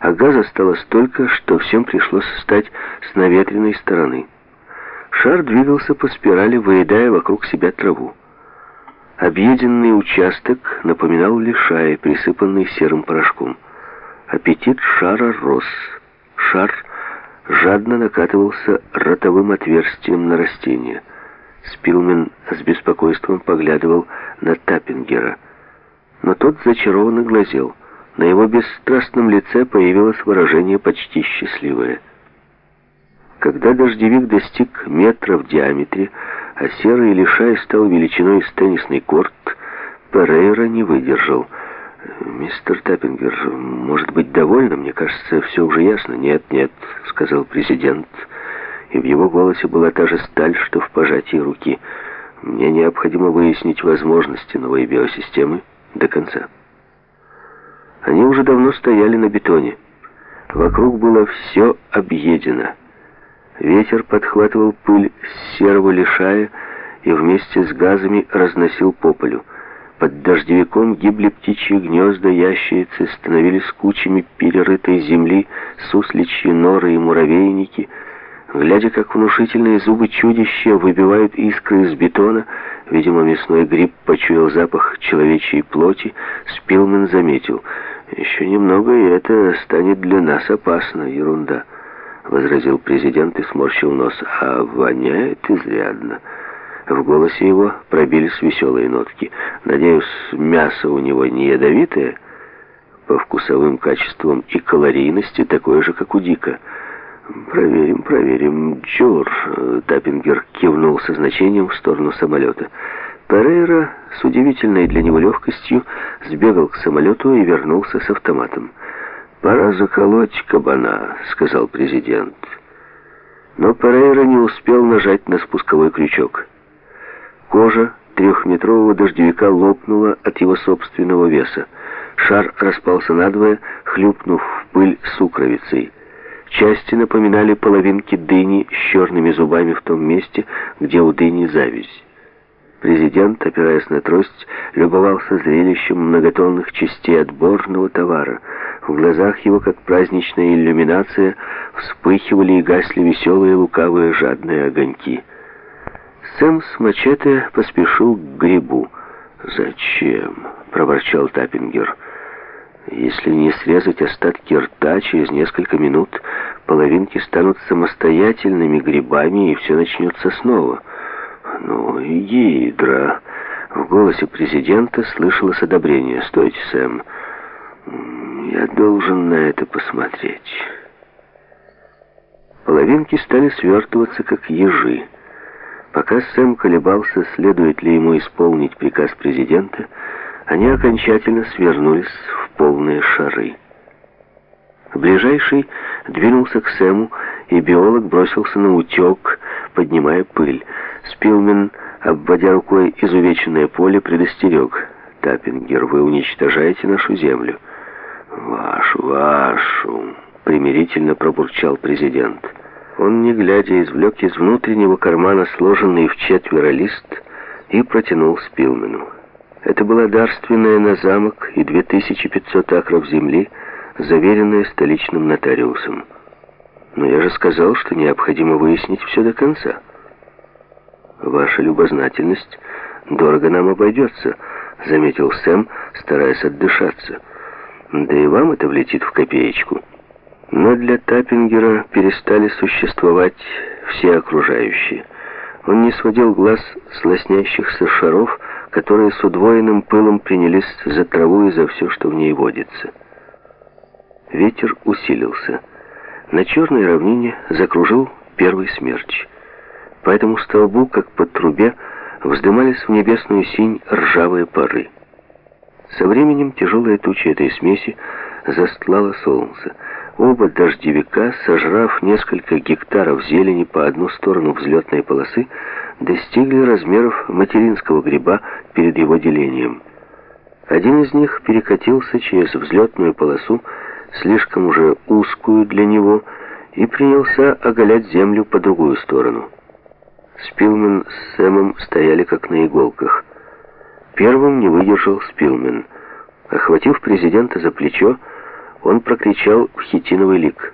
а газа стало столько, что всем пришлось встать с наветренной стороны. Шар двигался по спирали, выедая вокруг себя траву. Объеденный участок напоминал лишай, присыпанный серым порошком. Аппетит шара рос. Шар жадно накатывался ротовым отверстием на растение. Спилмен с беспокойством поглядывал на Таппингера. Но тот зачарованно глазел. На его бесстрастном лице появилось выражение почти счастливое. Когда дождевик достиг метра в диаметре, а серый лишай стал величиной с теннисный корт, Перейра не выдержал. «Мистер Таппингер, может быть, довольно? Мне кажется, все уже ясно». «Нет, нет», — сказал президент, и в его голосе была та же сталь, что в пожатии руки. «Мне необходимо выяснить возможности новой биосистемы до конца». Они уже давно стояли на бетоне. Вокруг было все объедено. Ветер подхватывал пыль с серого лишая и вместе с газами разносил по полю. Под дождевиком гибли птичьи гнезда, ящерицы становились кучами перерытой земли, сусличьи норы и муравейники. Глядя, как внушительные зубы чудища выбивают искры из бетона, видимо, мясной гриб почуял запах человечьей плоти, Спилмен заметил, «Еще немного, и это станет для нас опасно, ерунда» возразил президент и сморщил нос. «А воняет изрядно». В голосе его пробились веселые нотки. «Надеюсь, мясо у него не ядовитое?» «По вкусовым качествам и калорийности такое же, как у Дика». «Проверим, проверим. Джур!» Таппингер кивнул со значением в сторону самолета. Перейра с удивительной для него легкостью сбегал к самолету и вернулся с автоматом. «Пора заколоть кабана», — сказал президент. Но Перейра не успел нажать на спусковой крючок. Кожа трехметрового дождевика лопнула от его собственного веса. Шар распался надвое, хлюпнув в пыль сукровицей. Части напоминали половинки дыни с черными зубами в том месте, где у дыни зависть. Президент, опираясь на трость, любовался зрелищем многотонных частей отборного товара — в глазах его, как праздничная иллюминация, вспыхивали и гасли веселые, лукавые, жадные огоньки. Сэм с мачете поспешил к грибу. «Зачем?» — проворчал Таппингер. «Если не срезать остатки рта, через несколько минут половинки станут самостоятельными грибами, и все начнется снова». «Ну, гидра!» В голосе президента слышалось одобрение. «Стойте, Сэм!» Я должен на это посмотреть. Половинки стали свертываться, как ежи. Пока Сэм колебался, следует ли ему исполнить приказ президента, они окончательно свернулись в полные шары. Ближайший двинулся к Сэму, и биолог бросился на утек, поднимая пыль. Спилмен, обводя рукой изувеченное поле, предостерег. «Таппингер, вы уничтожаете нашу землю». «Вашу, вашу!» — примирительно пробурчал президент. Он, не глядя, извлек из внутреннего кармана сложенный в четверо лист и протянул Спилмену. Это была дарственная на замок и 2500 акров земли, заверенная столичным нотариусом. Но я же сказал, что необходимо выяснить все до конца. Ваша любознательность дорого нам обойдется, заметил Сэм, стараясь отдышаться. Да и вам это влетит в копеечку. Но для Таппингера перестали существовать все окружающие. Он не сводил глаз с лоснящихся шаров, которые с удвоенным пылом принялись за траву и за все, что в ней водится. Ветер усилился. На черной равнине закружил первый смерч. По этому столбу, как по трубе, вздымались в небесную синь ржавые пары. Со временем тяжелая туча этой смеси застлала солнце. Оба дождевика, сожрав несколько гектаров зелени по одну сторону взлетной полосы, достигли размеров материнского гриба перед его делением. Один из них перекатился через взлетную полосу, слишком уже узкую для него, и принялся оголять землю по другую сторону. Спилмен с Сэмом стояли как на иголках. Первым не выдержал Спилмен. Охватив президента за плечо, он прокричал в хитиновый лик.